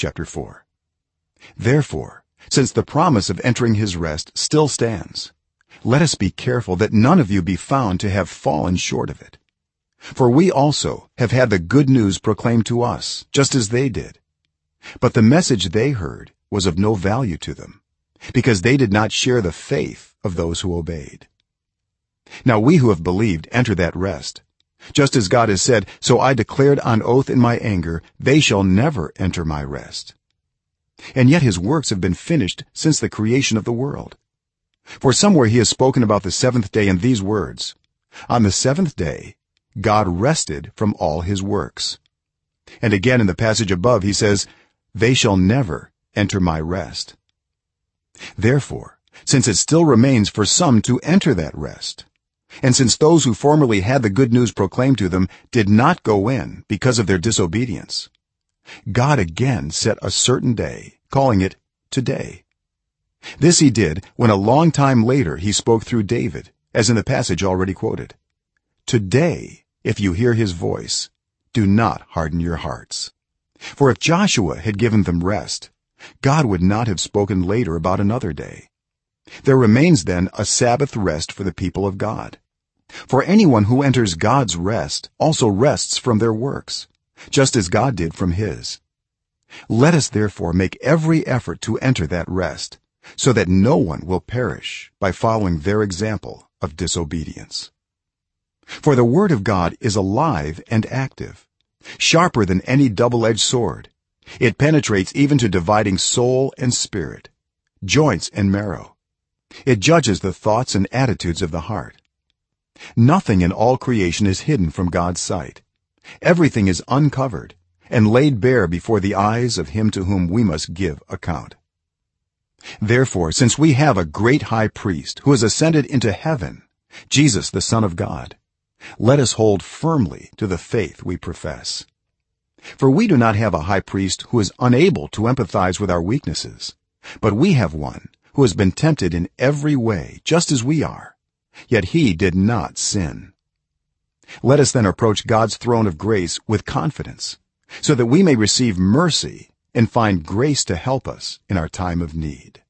chapter 4 therefore since the promise of entering his rest still stands let us be careful that none of you be found to have fallen short of it. For we also have had the good news proclaimed to us just as they did. But the message they heard was of no value to them because they did not share the faith of those who obeyed. Now we who have believed enter that rest just as god has said so i declared on oath in my anger they shall never enter my rest. And yet his works have been finished since the creation of the world. For somewhere he has spoken about the seventh day in these words on the seventh day god rested from all his works. And again in the passage above he says they shall never enter my rest. Therefore since it still remains for some to enter that rest and since those who formerly had the good news proclaimed to them did not go in because of their disobedience god again set a certain day calling it today. This he did when a long time later he spoke through david as in the passage already quoted. Today if you hear his voice do not harden your hearts. For if joshua had given them rest god would not have spoken later about another day. There remains then a sabbath rest for the people of god for anyone who enters god's rest also rests from their works just as god did from his. Let us therefore make every effort to enter that rest so that no one will perish by following their example of disobedience. For the word of god is alive and active sharper than any double-edged sword. It penetrates even to dividing soul and spirit joints and marrow. It judges the thoughts and attitudes of the heart nothing in all creation is hidden from god's sight. Everything is uncovered and laid bare before the eyes of him to whom we must give account. Therefore since we have a great high priest who has ascended into heaven jesus the son of god let us hold firmly to the faith we profess. For we do not have a high priest who is unable to empathize with our weaknesses but we have one who has been tempted in every way just as we are yet he did not sin. Let us then approach god's throne of grace with confidence so that we may receive mercy and find grace to help us in our time of need